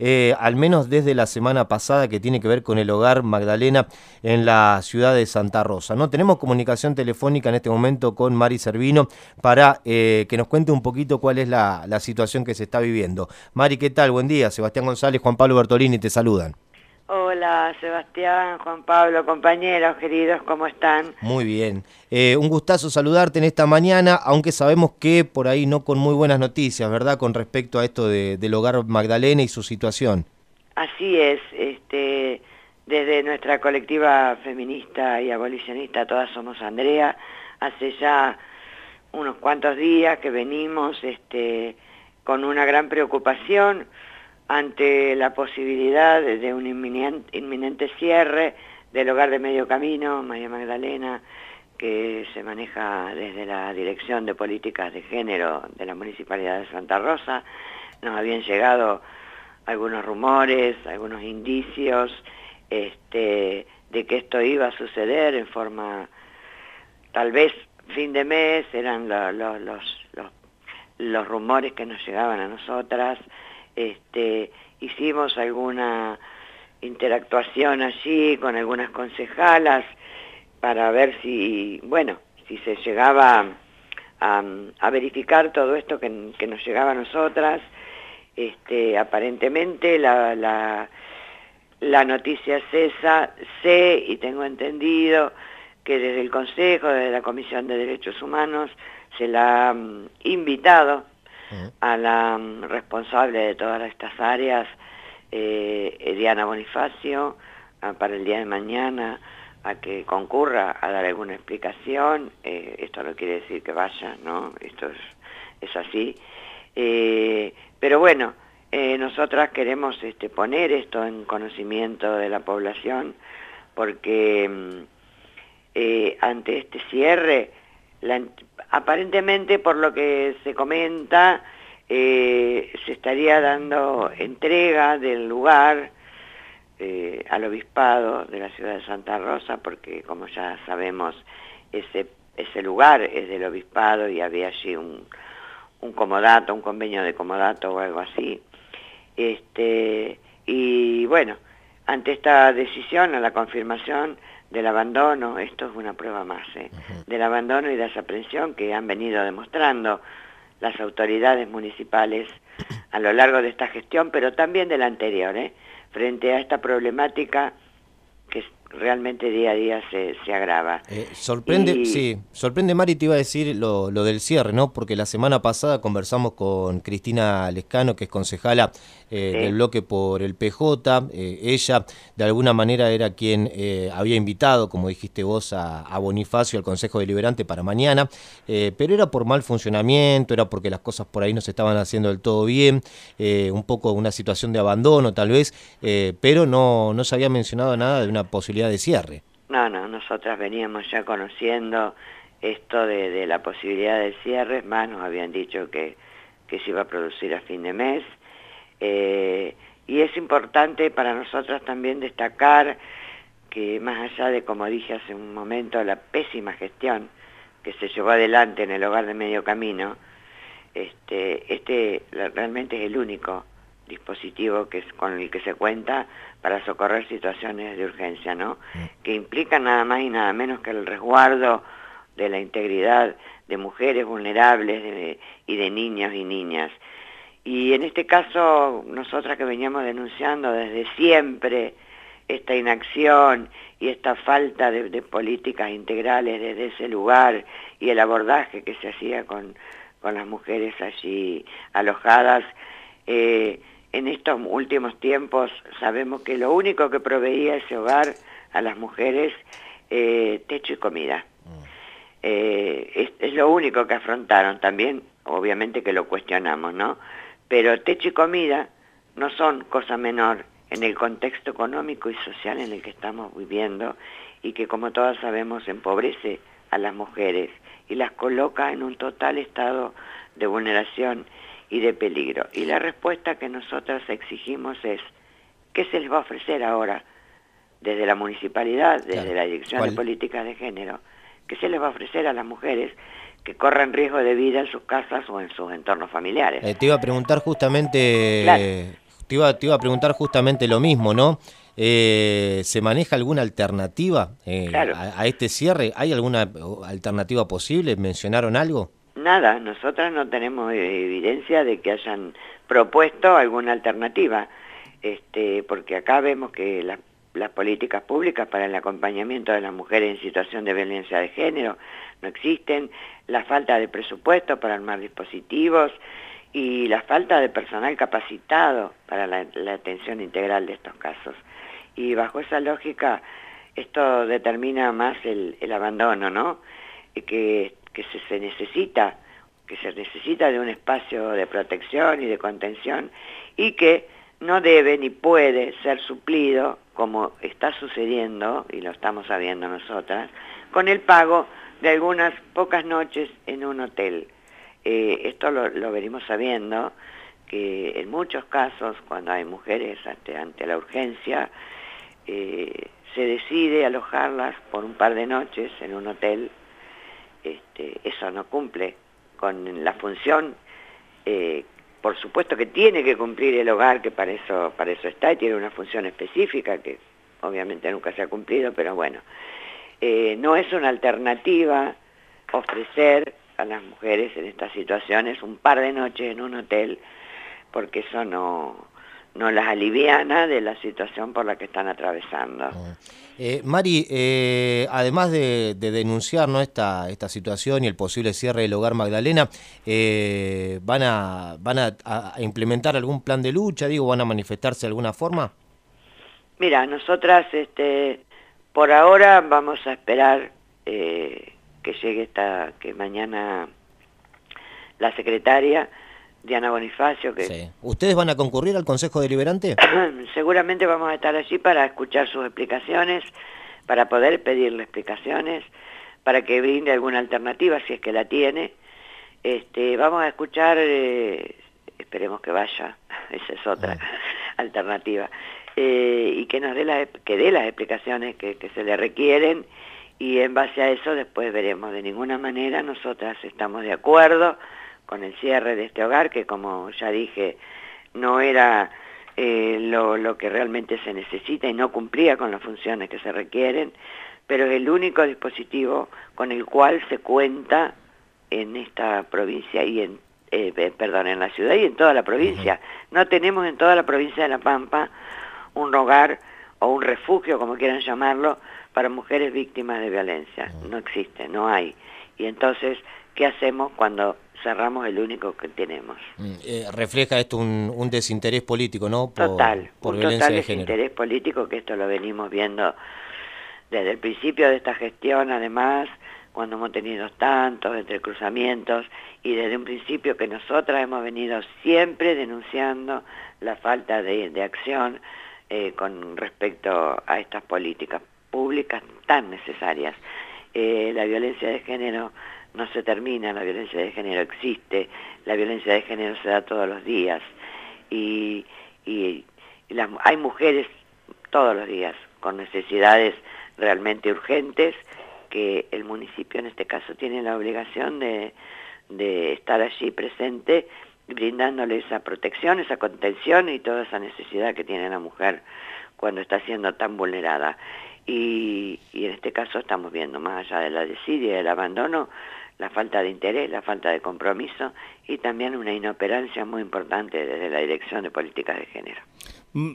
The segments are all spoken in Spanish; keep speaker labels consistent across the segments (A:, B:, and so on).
A: Eh, al menos desde la semana pasada que tiene que ver con el hogar Magdalena en la ciudad de Santa Rosa. ¿no? Tenemos comunicación telefónica en este momento con Mari Servino para eh, que nos cuente un poquito cuál es la, la situación que se está viviendo. Mari, ¿qué tal? Buen día. Sebastián González, Juan Pablo Bertolini te saludan.
B: Hola Sebastián, Juan Pablo, compañeros queridos, ¿cómo están?
A: Muy bien. Eh, un gustazo saludarte en esta mañana, aunque sabemos que por ahí no con muy buenas noticias, ¿verdad? Con respecto a esto de, del hogar Magdalena y su situación.
B: Así es, este, desde nuestra colectiva feminista y abolicionista Todas Somos Andrea, hace ya unos cuantos días que venimos este, con una gran preocupación ante la posibilidad de un inminente, cierre del hogar de medio camino, María Magdalena, que se maneja desde la Dirección de Políticas de Género de la Municipalidad de Santa Rosa. Nos habían llegado algunos rumores, algunos indicios este, de que esto iba a suceder en forma, tal vez fin de mes, eran los, los, los rumores que nos llegaban a nosotras, este, hicimos alguna interactuación allí con algunas concejalas para ver si, bueno, si se llegaba a, verificar todo esto que, nos llegaba a nosotras. Este, aparentemente la, la, noticia cesa, sé y tengo entendido que desde el Consejo, desde la Comisión de Derechos Humanos, se la ha invitado a la mm, responsable de todas estas áreas, eh, Diana Bonifacio, para el día de mañana a que concurra a dar alguna explicación. Eh, esto no quiere decir que vaya, ¿no? Esto es, así. Eh, pero bueno, nosotras queremos este, poner esto en conocimiento de la población porque mm, ante este cierre aparentemente por lo que se comenta, eh, se estaría dando entrega del lugar eh, al obispado de la ciudad de Santa Rosa, porque como ya sabemos, ese, ese lugar es del obispado y había allí un, un comodato, un convenio de comodato o algo así. Este, y bueno, ante esta decisión, a la confirmación, del abandono, esto es una prueba más, ¿eh? del abandono y desaprensión que han venido demostrando las autoridades municipales a lo largo de esta gestión, pero también de la anterior, ¿eh? frente a esta problemática realmente día a día se, se agrava.
A: Eh, sorprende, sí, sorprende Mari, te iba a decir lo, lo, del cierre, ¿no? Porque la semana pasada conversamos con Cristina Lescano, que es concejala eh, del bloque por el PJ. Eh, ella, de alguna manera, era quien había invitado, como dijiste vos, a, a, Bonifacio al Consejo Deliberante para mañana, pero era por mal funcionamiento, era porque las cosas por ahí no se estaban haciendo del todo bien, un poco una situación de abandono tal vez, pero no, no se había mencionado nada de una posibilidad de cierre.
B: No, no, nosotras veníamos ya conociendo esto de, la posibilidad de cierre, más nos habían dicho que, que se iba a producir a fin de mes. Eh, y es importante para nosotras también destacar que más allá de, como dije hace un momento, la pésima gestión que se llevó adelante en el hogar de medio camino, este, este realmente es el único dispositivo que es con el que se cuenta para socorrer situaciones de urgencia, ¿no? Mm. Que implican nada más y nada menos que el resguardo de la integridad de mujeres vulnerables y de niños y niñas. Y en este caso, nosotras que veníamos denunciando desde siempre esta inacción y esta falta de, políticas integrales desde ese lugar y el abordaje que se hacía con, con las mujeres allí alojadas, eh, en estos últimos tiempos sabemos que lo único que proveía ese hogar a las mujeres, eh, techo y comida. Mm. Eh, es, lo único que afrontaron también, obviamente que lo cuestionamos, ¿no? Pero techo y comida no son cosa menor en el contexto económico y social en el que estamos viviendo y que como todas sabemos empobrece a las mujeres y las coloca en un total estado de vulneración y de peligro. Y la respuesta que nosotras exigimos es, ¿qué se les va a ofrecer ahora desde la municipalidad, desde la Dirección de Políticas de Género? ¿Qué se les va a ofrecer a las mujeres que corren riesgo de vida en sus casas o en sus entornos familiares?
A: Eh, te iba a preguntar justamente... te iba, te iba a preguntar justamente lo mismo, ¿no? Eh, ¿Se maneja alguna alternativa eh, a, este cierre? ¿Hay alguna alternativa posible? ¿Mencionaron algo?
B: Nada, nosotras no tenemos evidencia de que hayan propuesto alguna alternativa, este, porque acá vemos que las políticas públicas para el acompañamiento de las mujeres en situación de violencia de género no existen, la falta de presupuesto para armar dispositivos y la falta de personal capacitado para la, atención integral de estos casos. Y bajo esa lógica, esto determina más el, abandono, ¿no? Que, que se, necesita que se necesita de un espacio de protección y de contención y que no debe ni puede ser suplido, como está sucediendo, y lo estamos sabiendo nosotras, con el pago de algunas pocas noches en un hotel. Eh, esto lo, venimos sabiendo, que en muchos casos, cuando hay mujeres ante, la urgencia, eh, se decide alojarlas por un par de noches en un hotel. Este, eso no cumple con la función, eh, por supuesto que tiene que cumplir el hogar, que para eso, para eso está, y tiene una función específica que obviamente nunca se ha cumplido, pero bueno, no es una alternativa ofrecer a las mujeres en estas situaciones un par de noches en un hotel, porque eso no, no las aliviana de la situación por la que están atravesando.
A: Eh, Mari, eh, además de, denunciar ¿no? esta, esta situación y el posible cierre del hogar Magdalena, eh, ¿van, a, van a, implementar algún plan de lucha? Digo, ¿Van a manifestarse de alguna forma?
B: Mira, nosotras este, por ahora vamos a esperar que llegue esta, que mañana la secretaria Diana Bonifacio. Que...
A: ¿Ustedes van a concurrir al Consejo Deliberante?
B: Seguramente vamos a estar allí para escuchar sus explicaciones, para poder pedirle explicaciones, para que brinde alguna alternativa si es que la tiene. Este, vamos a escuchar, eh, esperemos que vaya, esa es otra ah. alternativa, eh, y que nos dé, la, que dé las explicaciones que, que se le requieren y en base a eso después veremos. De ninguna manera nosotras estamos de acuerdo con el cierre de este hogar, que como ya dije, no era eh, lo, lo, que realmente se necesita y no cumplía con las funciones que se requieren, pero es el único dispositivo con el cual se cuenta en esta provincia y en, eh, perdón, en la ciudad y en toda la provincia. No tenemos en toda la provincia de La Pampa un hogar o un refugio, como quieran llamarlo, para mujeres víctimas de violencia. No existe, no hay. Y entonces, ¿qué hacemos cuando cerramos el único que tenemos?
A: Mm, eh, refleja esto un, desinterés político, ¿no?
B: total, un total desinterés político, que esto lo venimos viendo desde el principio de esta gestión, además, cuando hemos tenido tantos entrecruzamientos y desde un principio que nosotras hemos venido siempre denunciando la falta de, acción eh, con respecto a estas políticas públicas tan necesarias. Eh, la violencia de género no se termina, la violencia de género existe, la violencia de género se da todos los días y, hay mujeres todos los días con necesidades realmente urgentes que el municipio en este caso tiene la obligación de, de estar allí presente brindándole esa protección, esa contención y toda esa necesidad que tiene la mujer cuando está siendo tan vulnerada. Y, en este caso estamos viendo, más allá de la desidia y del abandono, la falta de interés, la falta de compromiso y también una inoperancia muy importante desde la Dirección de Políticas de Género.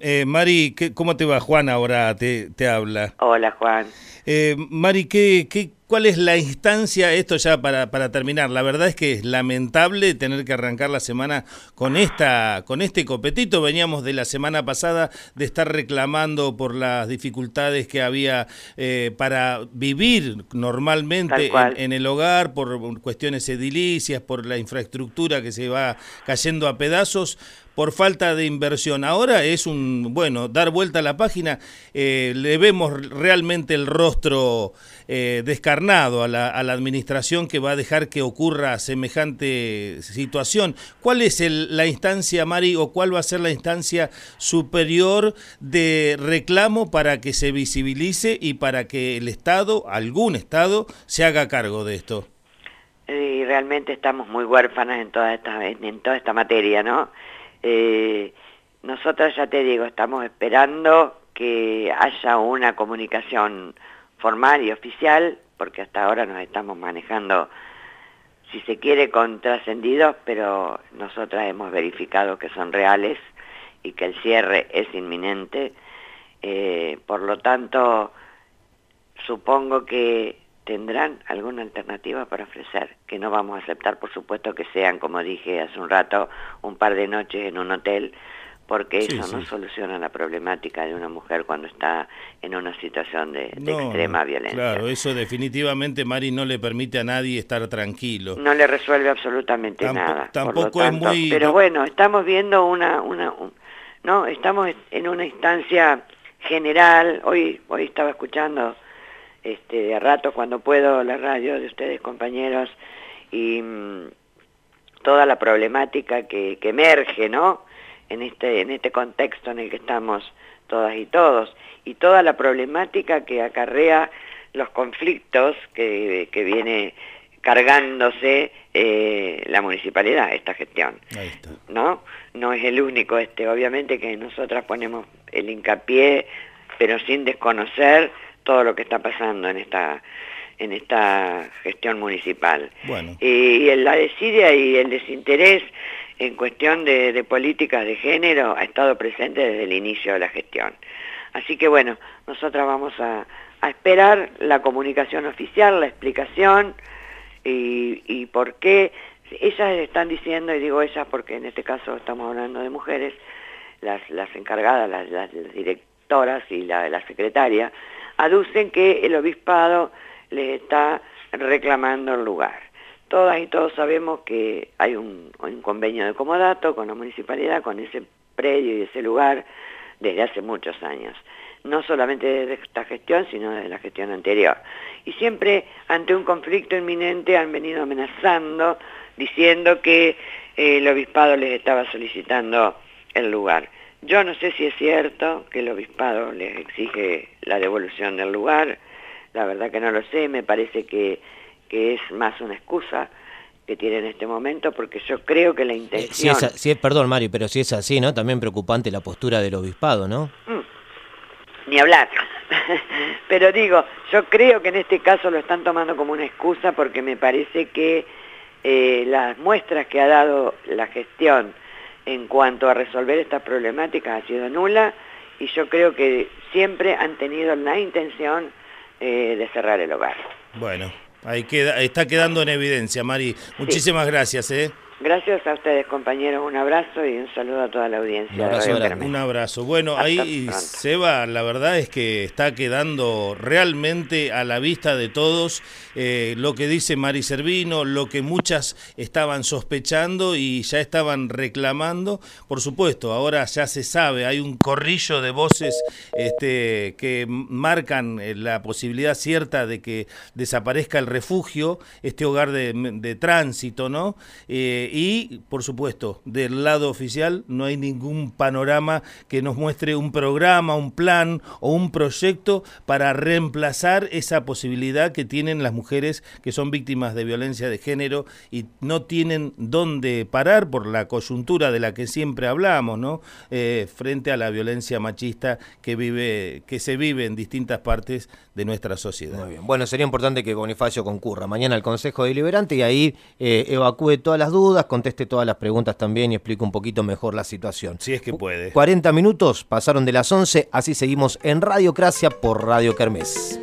C: Eh, Mari, ¿cómo te va? Juan ahora te, te habla.
B: Hola, Juan.
C: Eh, Mari, ¿qué, qué, ¿cuál es la instancia? Esto ya para, para terminar. La verdad es que es lamentable tener que arrancar la semana con, esta, con este copetito. Veníamos de la semana pasada de estar reclamando por las dificultades que había eh, para vivir normalmente en, el hogar, por cuestiones edilicias, por la infraestructura que se va cayendo a pedazos por falta de inversión. Ahora es un, bueno, dar vuelta a la página, eh, le vemos realmente el rostro eh, a la, administración que va a dejar que ocurra semejante situación. ¿Cuál es la instancia, Mari, o cuál va a ser la instancia superior de reclamo para que se visibilice y para que el Estado, algún Estado, se haga cargo de esto?
B: Realmente estamos muy huérfanas en toda esta, en toda esta materia, ¿no? Eh, nosotras ya te digo, estamos esperando que haya una comunicación formal y oficial, porque hasta ahora nos estamos manejando, si se quiere, con trascendidos, pero nosotras hemos verificado que son reales y que el cierre es inminente. Eh, por lo tanto, supongo que tendrán alguna alternativa para ofrecer, que no vamos a aceptar, por supuesto, que sean, como dije hace un rato, un par de noches en un hotel, porque eso no soluciona la problemática de una mujer cuando está en una situación de, extrema violencia.
C: Claro, eso definitivamente, Mari, no le permite a nadie estar tranquilo.
B: No le resuelve absolutamente nada.
C: Tampoco es muy...
B: Pero bueno, estamos viendo una... una no, estamos en una instancia general, hoy, hoy estaba escuchando este, de rato cuando puedo la radio de ustedes compañeros y mm, toda la problemática que, que emerge, ¿no? En este, en este contexto en el que estamos todas y todos, y toda la problemática que acarrea los conflictos que, que viene cargándose eh, la municipalidad, esta gestión. ¿No? No es el único este, obviamente que nosotras ponemos el hincapié, pero sin desconocer todo lo que está pasando en esta en esta gestión municipal.
C: Bueno.
B: Y, la desidia y el desinterés en cuestión de, políticas de género ha estado presente desde el inicio de la gestión. Así que bueno, nosotras vamos a, esperar la comunicación oficial, la explicación y, por qué ellas están diciendo, y digo ellas porque en este caso estamos hablando de mujeres, las, encargadas, las, las directoras y la, la secretaria, aducen que el obispado les está reclamando el lugar. Todas y todos sabemos que hay un, convenio de comodato con la municipalidad, con ese predio y ese lugar desde hace muchos años. No solamente desde esta gestión, sino desde la gestión anterior. Y siempre ante un conflicto inminente han venido amenazando, diciendo que eh, el obispado les estaba solicitando el lugar. Yo no sé si es cierto que el obispado les exige la devolución del lugar, la verdad que no lo sé, me parece que, que es más una excusa que tiene en este momento, porque yo creo que la intención...
A: Eh, si es, perdón, Mari, pero si es así, ¿no? También preocupante la postura del obispado, ¿no?
B: Mm, ni hablar. pero digo, yo creo que en este caso lo están tomando como una excusa porque me parece que eh, las muestras que ha dado la gestión en cuanto a resolver estas problemáticas ha sido nula y yo creo que siempre han tenido la intención eh, de cerrar el hogar.
C: Bueno, ahí queda, está quedando en evidencia, Mari. Muchísimas gracias. ¿eh?
B: Gracias a ustedes, compañeros. Un abrazo y un saludo a toda la audiencia.
C: Un abrazo. Bueno, ahí Seba, la verdad es que está quedando realmente a la vista de todos eh, lo que dice Mari Servino, lo que muchas estaban sospechando y ya estaban reclamando. Por supuesto, ahora ya se sabe, hay un corrillo de voces este, que marcan eh, la posibilidad cierta de que desaparezca el refugio, este hogar de, tránsito, ¿no? Eh, y, por supuesto, del lado oficial no hay ningún panorama que nos muestre un programa, un plan o un proyecto para reemplazar esa posibilidad que tienen las mujeres que son víctimas de violencia de género y no tienen dónde parar por la coyuntura de la que siempre hablamos, ¿no? Eh, frente a la violencia machista que vive, que se vive en distintas partes de nuestra sociedad.
A: Muy bien. Bueno, sería importante que Bonifacio concurra mañana al Consejo Deliberante y ahí eh, evacúe todas las dudas conteste todas las preguntas también y explique un poquito mejor la situación.
C: Si es que puede.
A: 40 minutos pasaron de las 11, así seguimos en Radiocracia por Radio Kermés.